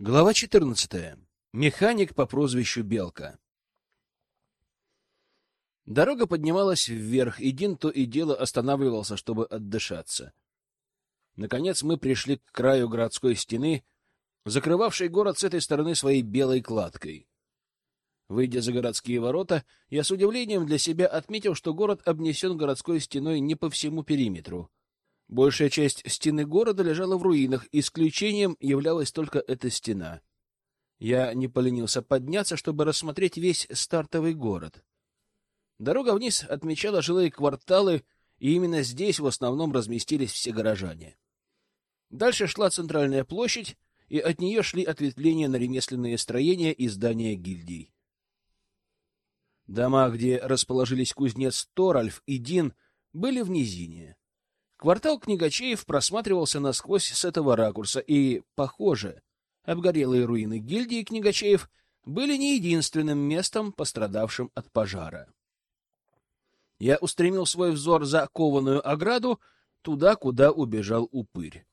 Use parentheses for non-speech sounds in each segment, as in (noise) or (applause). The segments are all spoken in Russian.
Глава 14. Механик по прозвищу Белка. Дорога поднималась вверх, и Дин то и дело останавливался, чтобы отдышаться. Наконец мы пришли к краю городской стены, закрывавшей город с этой стороны своей белой кладкой. Выйдя за городские ворота, я с удивлением для себя отметил, что город обнесен городской стеной не по всему периметру — Большая часть стены города лежала в руинах, исключением являлась только эта стена. Я не поленился подняться, чтобы рассмотреть весь стартовый город. Дорога вниз отмечала жилые кварталы, и именно здесь в основном разместились все горожане. Дальше шла центральная площадь, и от нее шли ответвления на ремесленные строения и здания гильдий. Дома, где расположились кузнец Торальф и Дин, были в низине. Квартал книгачеев просматривался насквозь с этого ракурса, и, похоже, обгорелые руины гильдии книгачеев были не единственным местом, пострадавшим от пожара. Я устремил свой взор за кованую ограду туда, куда убежал упырь.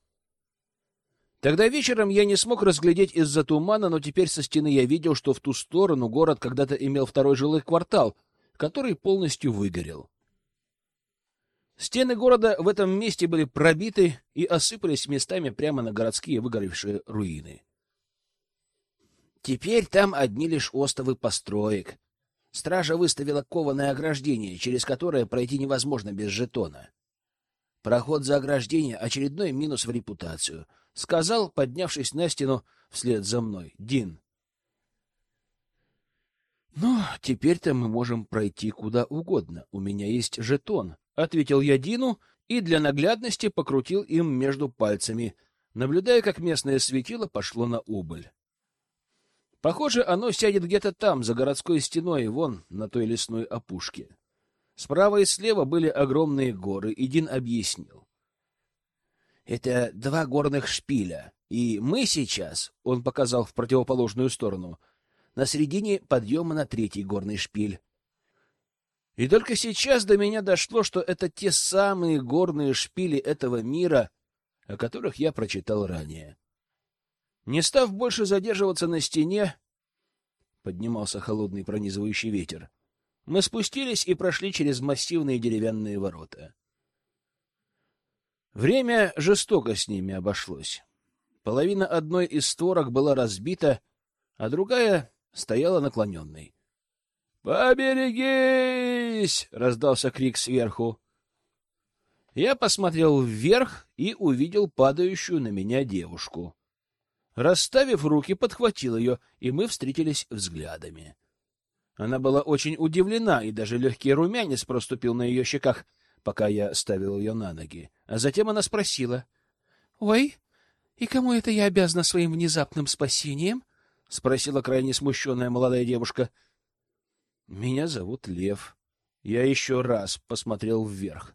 Тогда вечером я не смог разглядеть из-за тумана, но теперь со стены я видел, что в ту сторону город когда-то имел второй жилой квартал, который полностью выгорел. Стены города в этом месте были пробиты и осыпались местами прямо на городские выгоревшие руины. Теперь там одни лишь остовы построек. Стража выставила кованое ограждение, через которое пройти невозможно без жетона. Проход за ограждение — очередной минус в репутацию, — сказал, поднявшись на стену вслед за мной, Дин. — Ну, теперь-то мы можем пройти куда угодно. У меня есть жетон, ответил я Дину и для наглядности покрутил им между пальцами, наблюдая, как местное светило пошло на убыль. Похоже, оно сядет где-то там, за городской стеной, вон на той лесной опушке. Справа и слева были огромные горы, и Дин объяснил. Это два горных шпиля, и мы сейчас, он показал в противоположную сторону, на середине подъема на третий горный шпиль. И только сейчас до меня дошло, что это те самые горные шпили этого мира, о которых я прочитал ранее. Не став больше задерживаться на стене, поднимался холодный пронизывающий ветер. Мы спустились и прошли через массивные деревянные ворота. Время жестоко с ними обошлось. Половина одной из створок была разбита, а другая стояла наклоненной. «Поберегись!» — раздался крик сверху. Я посмотрел вверх и увидел падающую на меня девушку. Расставив руки, подхватил ее, и мы встретились взглядами. Она была очень удивлена, и даже легкий румянец проступил на ее щеках, пока я ставил ее на ноги. А затем она спросила. — Ой, и кому это я обязана своим внезапным спасением? — спросила крайне смущенная молодая девушка. — меня зовут Лев. Я еще раз посмотрел вверх.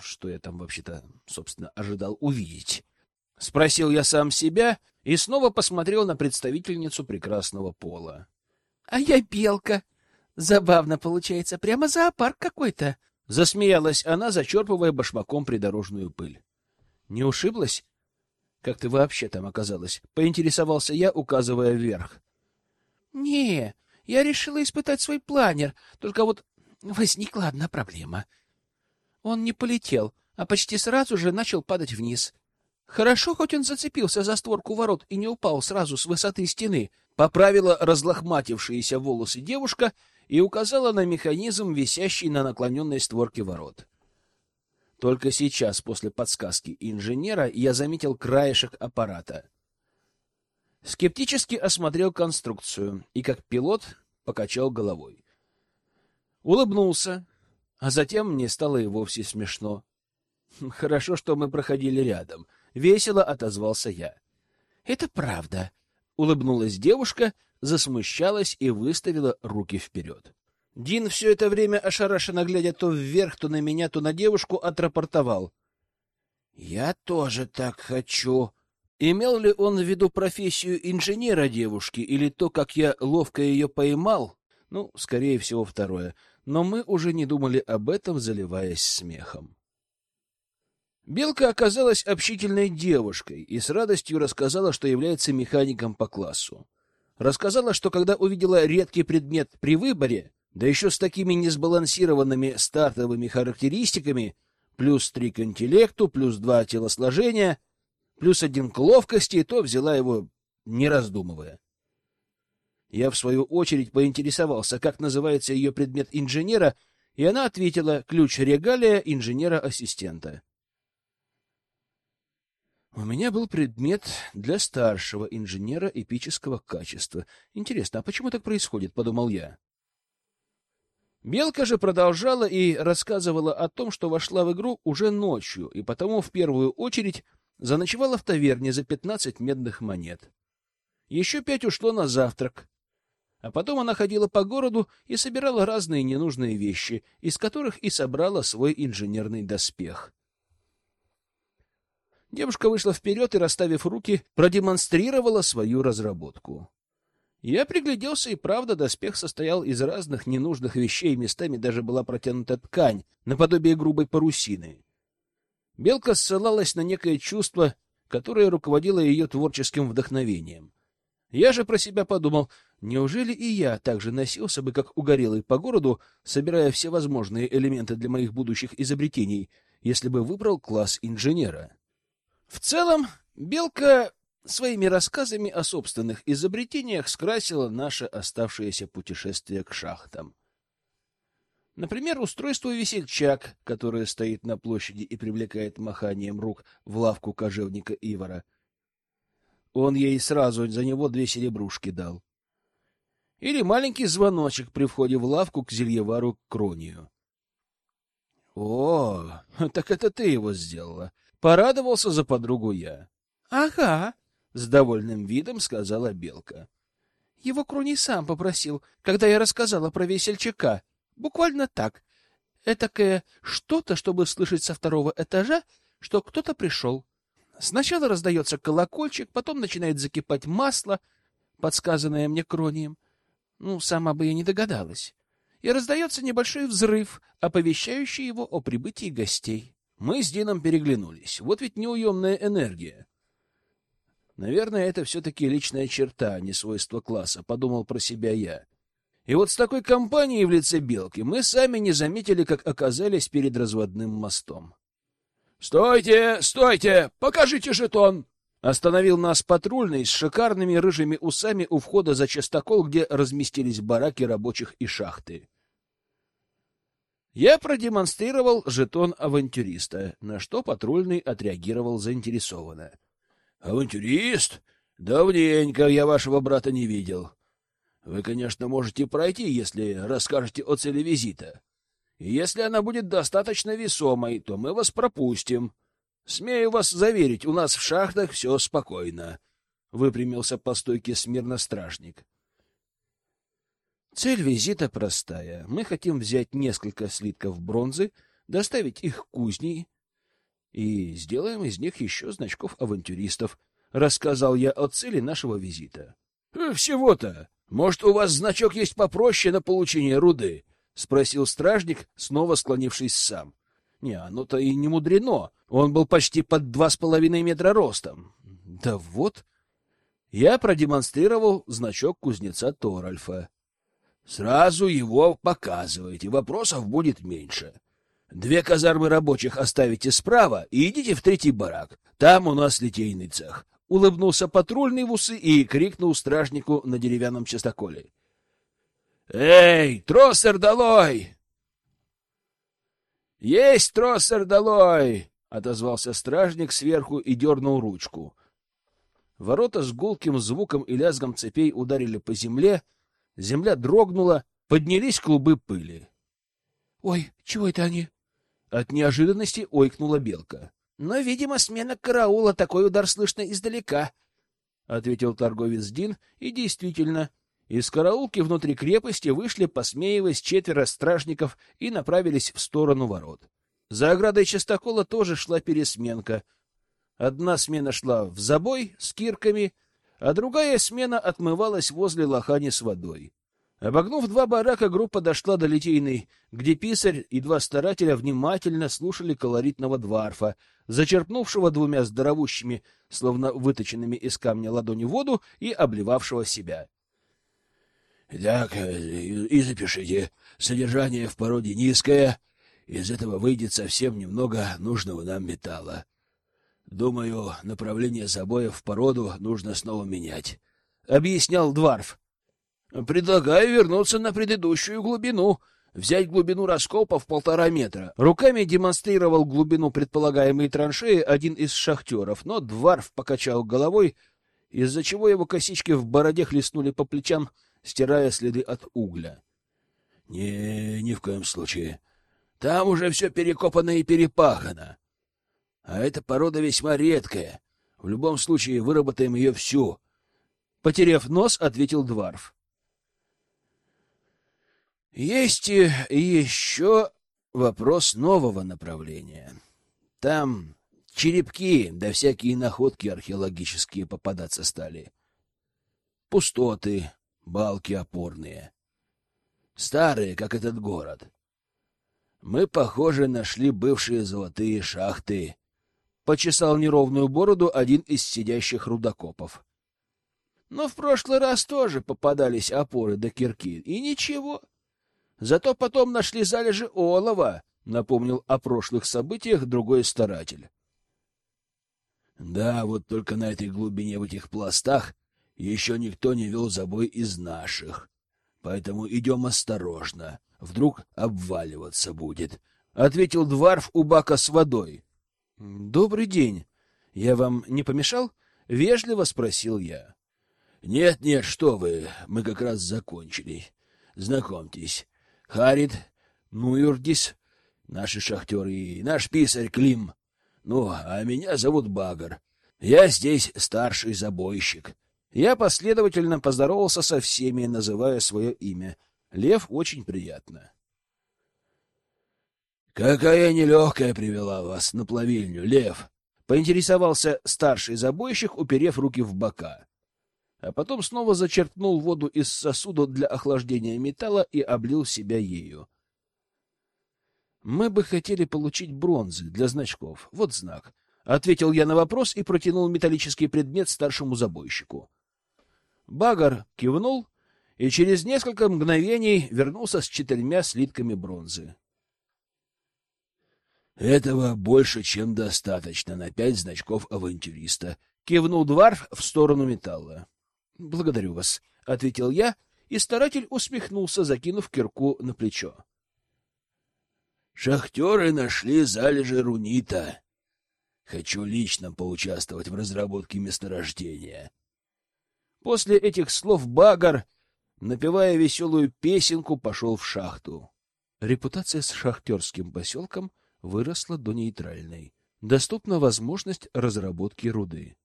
Что я там вообще-то, собственно, ожидал увидеть? Спросил я сам себя и снова посмотрел на представительницу прекрасного пола. — А я белка. Забавно получается, прямо зоопарк какой-то. Засмеялась она, зачерпывая башмаком придорожную пыль. — Не ушиблась? Как ты вообще там оказалась? Поинтересовался я, указывая вверх. — Не, я решила испытать свой планер, только вот возникла одна проблема. Он не полетел, а почти сразу же начал падать вниз. Хорошо, хоть он зацепился за створку ворот и не упал сразу с высоты стены. Поправила разлохматившиеся волосы девушка и указала на механизм, висящий на наклоненной створке ворот. Только сейчас, после подсказки инженера, я заметил краешек аппарата — скептически осмотрел конструкцию и, как пилот, покачал головой. Улыбнулся, а затем мне стало и вовсе смешно. (laughs) Хорошо, что мы проходили рядом. Весело отозвался я. Это правда. Улыбнулась девушка, засмущалась и выставила руки вперед. Дин все это время ошарашенно глядя то вверх, то на меня, то на девушку, отрапортовал. — Я тоже так хочу. Имел ли он в виду профессию инженера девушки или то, как я ловко ее поймал? Ну, скорее всего, второе. Но мы уже не думали об этом, заливаясь смехом. Белка оказалась общительной девушкой и с радостью рассказала, что является механиком по классу. Рассказала, что когда увидела редкий предмет при выборе, да еще с такими несбалансированными стартовыми характеристиками, плюс три к интеллекту, плюс два телосложения, плюс один к ловкости, то взяла его, не раздумывая. Я, в свою очередь, поинтересовался, как называется ее предмет инженера, и она ответила «ключ регалия инженера-ассистента». У меня был предмет для старшего инженера эпического качества. Интересно, а почему так происходит, подумал я. Белка же продолжала и рассказывала о том, что вошла в игру уже ночью, и потому в первую очередь заночевала в таверне за пятнадцать медных монет. Еще пять ушло на завтрак. А потом она ходила по городу и собирала разные ненужные вещи, из которых и собрала свой инженерный доспех. Девушка вышла вперед и, расставив руки, продемонстрировала свою разработку. Я пригляделся, и правда, доспех состоял из разных ненужных вещей, местами даже была протянута ткань, наподобие грубой парусины. Белка ссылалась на некое чувство, которое руководило ее творческим вдохновением. Я же про себя подумал, неужели и я так же носился бы, как угорелый по городу, собирая все возможные элементы для моих будущих изобретений, если бы выбрал класс инженера? В целом, Белка своими рассказами о собственных изобретениях скрасила наше оставшееся путешествие к шахтам. Например, устройство весельчак, которое стоит на площади и привлекает маханием рук в лавку кожевника Ивара. Он ей сразу за него две серебрушки дал. Или маленький звоночек при входе в лавку к зельевару Кронию. — О, (laughs) так это ты его сделала! — порадовался за подругу я. — Ага, — с довольным видом сказала Белка. — Его Кроний сам попросил, когда я рассказала про весельчака. Буквально так. Этакое что-то, чтобы слышать со второго этажа, что кто-то пришел. Сначала раздается колокольчик, потом начинает закипать масло, подсказанное мне кронием. Ну, сама бы я не догадалась. И раздается небольшой взрыв, оповещающий его о прибытии гостей. Мы с Дином переглянулись. Вот ведь неуемная энергия. Наверное, это все-таки личная черта, а не свойство класса, подумал про себя я. И вот с такой компанией в лице Белки мы сами не заметили, как оказались перед разводным мостом. «Стойте! Стойте! Покажите жетон!» Остановил нас патрульный с шикарными рыжими усами у входа за частокол, где разместились бараки рабочих и шахты. Я продемонстрировал жетон авантюриста, на что патрульный отреагировал заинтересованно. — Авантюрист? Давненько я вашего брата не видел. Вы, конечно, можете пройти, если расскажете о цели визита. И если она будет достаточно весомой, то мы вас пропустим. Смею вас заверить, у нас в шахтах все спокойно. Выпрямился по стойке смирно стражник. Цель визита простая. Мы хотим взять несколько слитков бронзы, доставить их к кузне и сделаем из них еще значков авантюристов. Рассказал я о цели нашего визита. — Всего-то может, у вас значок есть попроще на получение руды? — спросил стражник, снова склонившись сам. Не, оно-то и не мудрено. Он был почти под два с половиной метра ростом. Да вот. Я продемонстрировал значок кузнеца Торальфа. Сразу его показывайте, вопросов будет меньше. Две казармы рабочих оставите справа и идите в третий барак. Там у нас литейный цех улыбнулся патрульный в усы и крикнул стражнику на деревянном частоколе. «Эй, троссер долой!» «Есть троссер долой!» — отозвался стражник сверху и дернул ручку. Ворота с гулким звуком и лязгом цепей ударили по земле, земля дрогнула, поднялись клубы пыли. — Ой, чего это они? От неожиданности ойкнула белка. Но, видимо, смена караула, такой удар слышно издалека, — ответил торговец Дин, и действительно, из караулки внутри крепости вышли, посмеиваясь, четверо стражников и направились в сторону ворот. За оградой частокола тоже шла пересменка. Одна смена шла в забой с кирками, а другая смена отмывалась возле лохани с водой. Обогнув два барака, группа дошла до Литейной, где писарь и два старателя внимательно слушали колоритного дварфа, зачерпнувшего двумя здоровущими, словно выточенными из камня ладони воду и обливавшего себя. — Так, э, и запишите. Содержание в породе низкое. Из этого выйдет совсем немного нужного нам металла. Думаю, направление забоя в породу нужно снова менять, — объяснял Дварф. Предлагаю вернуться на предыдущую глубину, взять глубину раскопа в полтора метра. Руками демонстрировал глубину предполагаемой траншеи один из шахтеров, но Дварф покачал головой, из-за чего его косички в бороде хлестнули по плечам, стирая следы от угля. — Не, ни в коем случае. Там уже все перекопано и перепахано. А эта порода весьма редкая. В любом случае выработаем ее всю. Потерев нос, ответил Дварф. Есть и еще вопрос нового направления. Там черепки да всякие находки археологические попадаться стали. Пустоты, балки опорные. Старые, как этот город. Мы, похоже, нашли бывшие золотые шахты. Почесал неровную бороду один из сидящих рудокопов. Но в прошлый раз тоже попадались опоры до кирки, и ничего. Зато потом нашли залежи олова, напомнил о прошлых событиях другой старатель. Да, вот только на этой глубине в этих пластах еще никто не вел забой из наших. Поэтому идем осторожно. Вдруг обваливаться будет, — ответил Дварф у бака с водой. — Добрый день. Я вам не помешал? — вежливо спросил я. — Нет, нет, что вы, мы как раз закончили. Знакомьтесь, Харит, Нуюрдис, наши шахтеры и наш писарь Клим. Ну, а меня зовут Багар. Я здесь старший забойщик. Я последовательно поздоровался со всеми, называя свое имя. Лев очень приятно. Какая нелегкая привела вас на плавильню, Лев, поинтересовался старший забойщик, уперев руки в бока а потом снова зачерпнул воду из сосуда для охлаждения металла и облил себя ею. Мы бы хотели получить бронзы для значков. Вот знак. Ответил я на вопрос и протянул металлический предмет старшему забойщику. Багар кивнул и через несколько мгновений вернулся с четырьмя слитками бронзы. Этого больше, чем достаточно на пять значков авантюриста. Кивнул Дварф в сторону металла. — Благодарю вас, — ответил я, и старатель усмехнулся, закинув кирку на плечо. — Шахтеры нашли залежи рунита. Хочу лично поучаствовать в разработке месторождения. После этих слов Багар, напевая веселую песенку, пошел в шахту. Репутация с шахтерским поселком выросла до нейтральной. Доступна возможность разработки руды.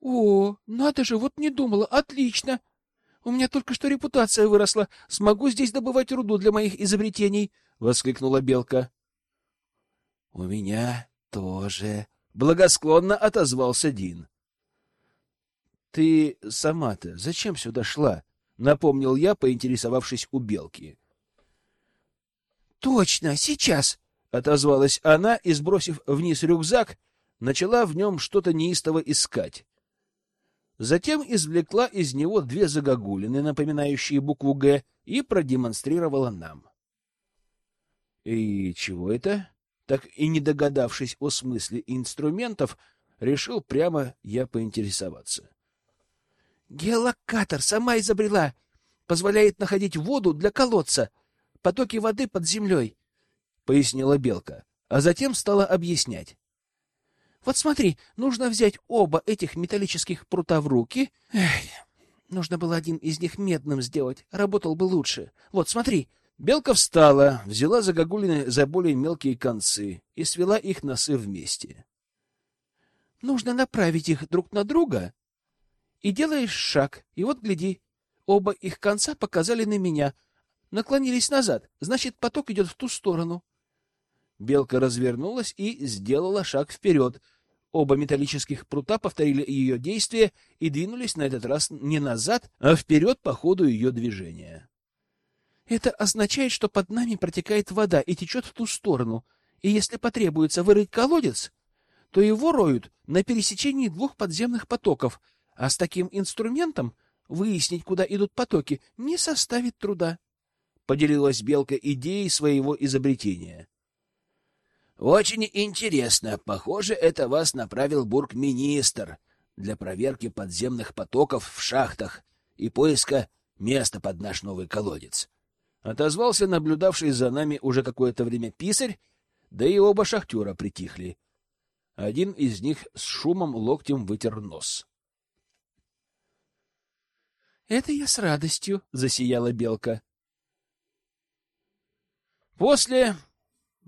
О, надо же, вот не думала. Отлично. У меня только что репутация выросла. Смогу здесь добывать руду для моих изобретений, воскликнула белка. У меня тоже, благосклонно отозвался Дин. Ты сама-то зачем сюда шла? напомнил я, поинтересовавшись у белки. Точно, сейчас, отозвалась она и, сбросив вниз рюкзак, начала в нем что-то неистово искать. Затем извлекла из него две загогулины, напоминающие букву «Г», и продемонстрировала нам. И чего это? Так и не догадавшись о смысле инструментов, решил прямо я поинтересоваться. Геолокатор сама изобрела. Позволяет находить воду для колодца, потоки воды под землей, — пояснила Белка, а затем стала объяснять. Вот смотри, нужно взять оба этих металлических прута в руки. Эх, нужно было один из них медным сделать, работал бы лучше. Вот, смотри. Белка встала, взяла за гагулины за более мелкие концы и свела их носы вместе. Нужно направить их друг на друга, и делаешь шаг, и вот гляди, оба их конца показали на меня, наклонились назад, значит, поток идет в ту сторону. Белка развернулась и сделала шаг вперед, Оба металлических прута повторили ее действие и двинулись на этот раз не назад, а вперед по ходу ее движения. Это означает, что под нами протекает вода и течет в ту сторону, и если потребуется вырыть колодец, то его роют на пересечении двух подземных потоков, а с таким инструментом выяснить, куда идут потоки, не составит труда. Поделилась Белка идеей своего изобретения. Очень интересно. Похоже, это вас направил бургминистр для проверки подземных потоков в шахтах и поиска места под наш новый колодец. Отозвался наблюдавший за нами уже какое-то время писарь, да и оба шахтера притихли. Один из них с шумом локтем вытер нос. «Это я с радостью», — засияла белка. После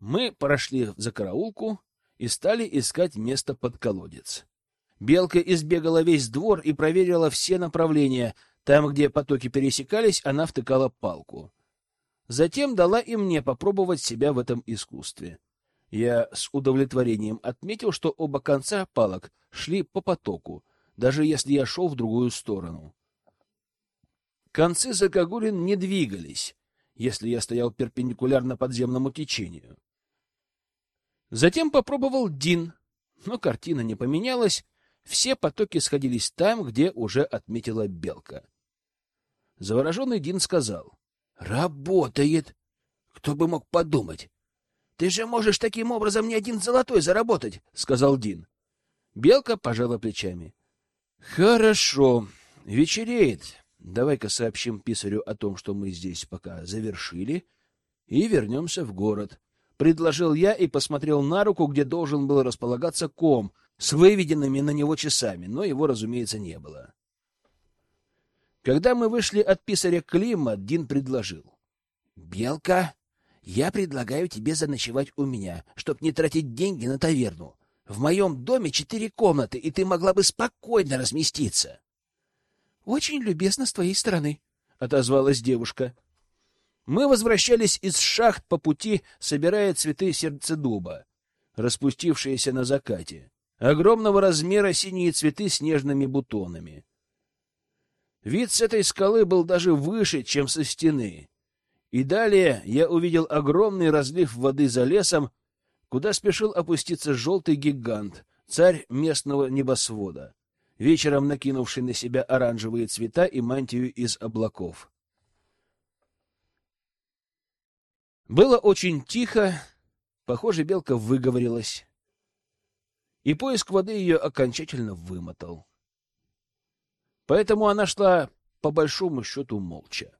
мы прошли за караулку и стали искать место под колодец. Белка избегала весь двор и проверила все направления. Там, где потоки пересекались, она втыкала палку. Затем дала и мне попробовать себя в этом искусстве. Я с удовлетворением отметил, что оба конца палок шли по потоку, даже если я шел в другую сторону. Концы закогулин не двигались, если я стоял перпендикулярно подземному течению. Затем попробовал Дин, но картина не поменялась, все потоки сходились там, где уже отметила Белка. Завороженный Дин сказал. — Работает! Кто бы мог подумать? Ты же можешь таким образом не один золотой заработать, — сказал Дин. Белка пожала плечами. — Хорошо, вечереет. Давай-ка сообщим писарю о том, что мы здесь пока завершили, и вернемся в город предложил я и посмотрел на руку, где должен был располагаться ком с выведенными на него часами, но его, разумеется, не было. Когда мы вышли от писаря Клима, Дин предложил. — Белка, я предлагаю тебе заночевать у меня, чтоб не тратить деньги на таверну. В моем доме четыре комнаты, и ты могла бы спокойно разместиться. — Очень любезно с твоей стороны, — отозвалась девушка. Мы возвращались из шахт по пути, собирая цветы сердцедуба, распустившиеся на закате. Огромного размера синие цветы с нежными бутонами. Вид с этой скалы был даже выше, чем со стены. И далее я увидел огромный разлив воды за лесом, куда спешил опуститься желтый гигант, царь местного небосвода, вечером накинувший на себя оранжевые цвета и мантию из облаков. Было очень тихо, похоже, белка выговорилась, и поиск воды ее окончательно вымотал. Поэтому она шла по большому счету молча.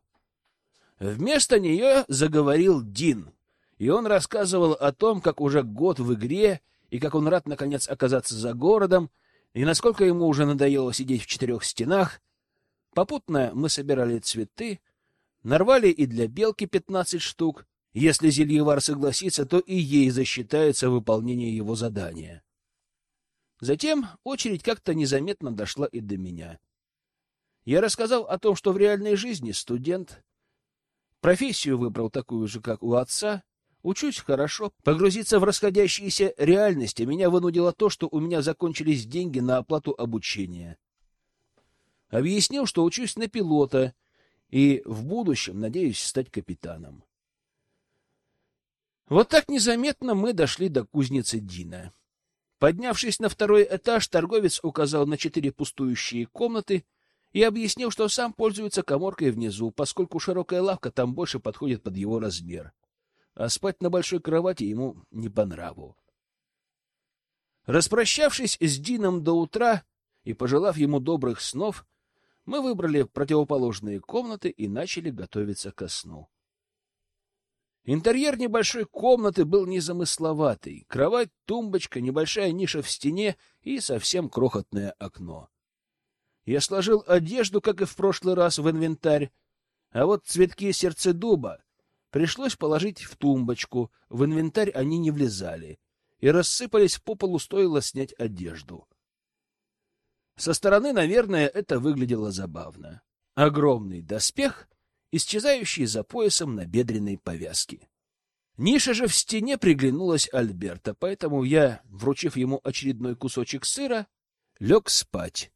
Вместо нее заговорил Дин, и он рассказывал о том, как уже год в игре, и как он рад наконец оказаться за городом, и насколько ему уже надоело сидеть в четырех стенах. Попутно мы собирали цветы, нарвали и для белки пятнадцать штук, если Зельевар согласится, то и ей засчитается выполнение его задания. Затем очередь как-то незаметно дошла и до меня. Я рассказал о том, что в реальной жизни студент, профессию выбрал такую же, как у отца, учусь хорошо, погрузиться в расходящиеся реальности меня вынудило то, что у меня закончились деньги на оплату обучения. Объяснил, что учусь на пилота и в будущем надеюсь стать капитаном. Вот так незаметно мы дошли до кузницы Дина. Поднявшись на второй этаж, торговец указал на четыре пустующие комнаты и объяснил, что сам пользуется коморкой внизу, поскольку широкая лавка там больше подходит под его размер. А спать на большой кровати ему не по нраву. Распрощавшись с Дином до утра и пожелав ему добрых снов, мы выбрали противоположные комнаты и начали готовиться ко сну. Интерьер небольшой комнаты был незамысловатый. Кровать, тумбочка, небольшая ниша в стене и совсем крохотное окно. Я сложил одежду, как и в прошлый раз, в инвентарь, а вот цветки сердцедуба пришлось положить в тумбочку, в инвентарь они не влезали, и рассыпались по полу, стоило снять одежду. Со стороны, наверное, это выглядело забавно. Огромный доспех исчезающие за поясом на бедренной повязке. Ниша же в стене приглянулась Альберта, поэтому я, вручив ему очередной кусочек сыра, лег спать,